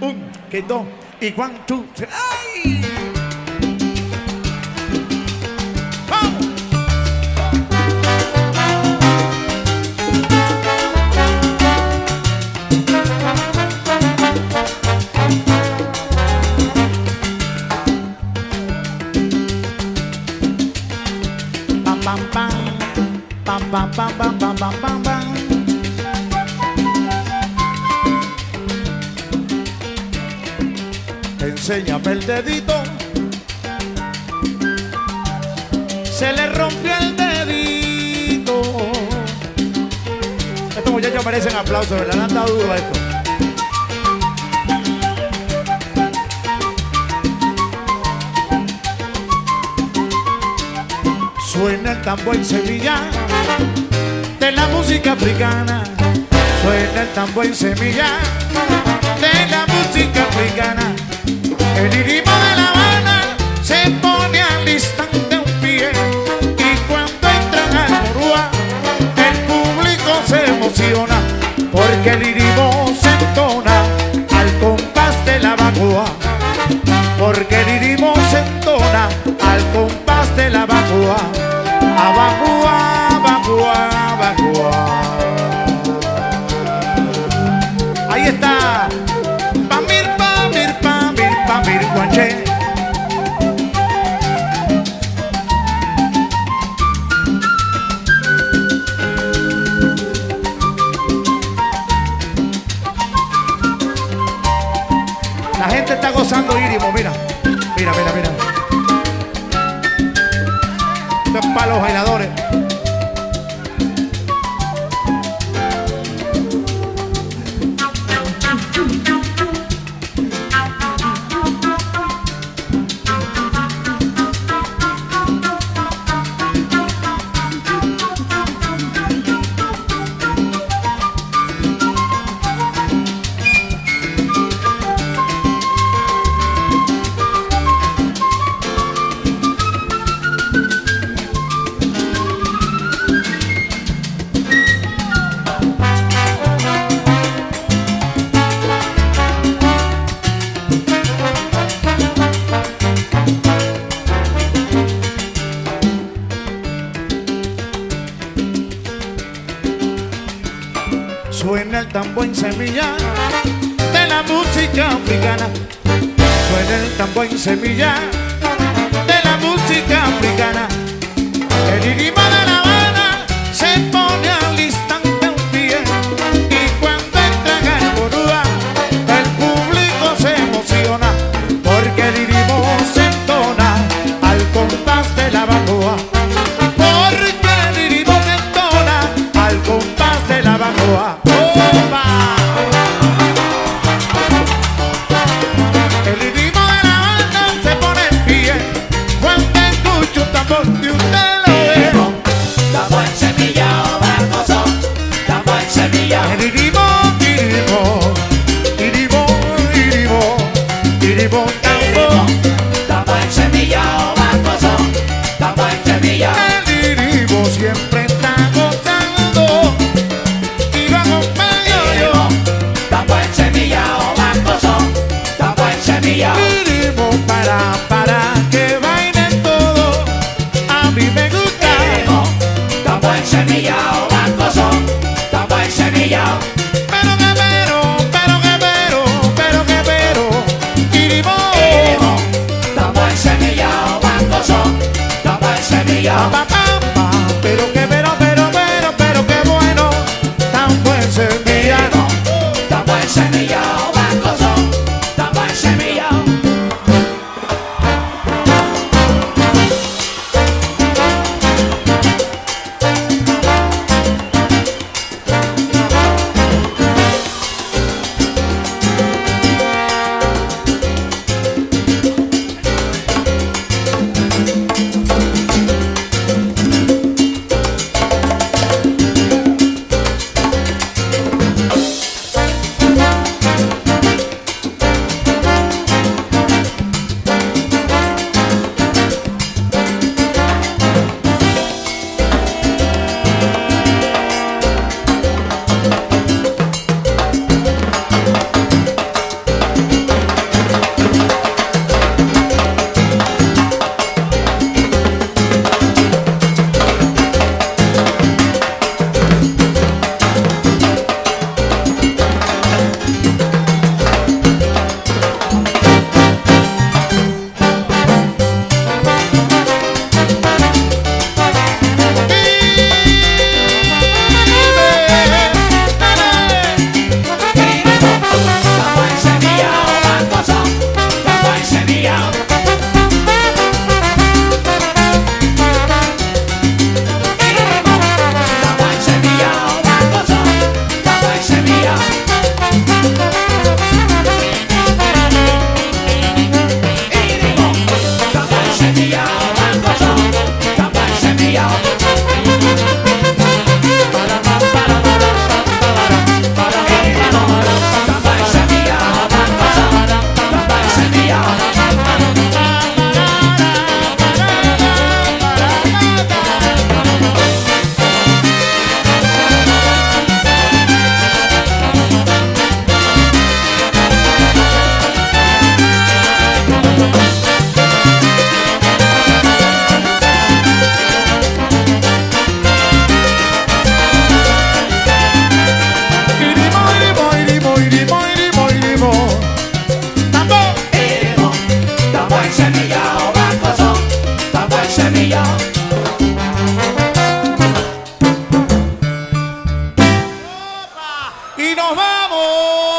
Un, que dos y one, two, ¡Ay! enséñame el dedito. Se le rompió el dedito. Estos muchachos merecen aplausos, ¿verdad? No han dado esto. Suena el tambor en Sevilla de la música africana. Suena el tambor en Sevilla Qué La gente está gozando Irimo, mira. Mira, mira, mira. Esto es para los bailadores. en semilla de la música africana. Suena el tambor en semilla me out. Oh!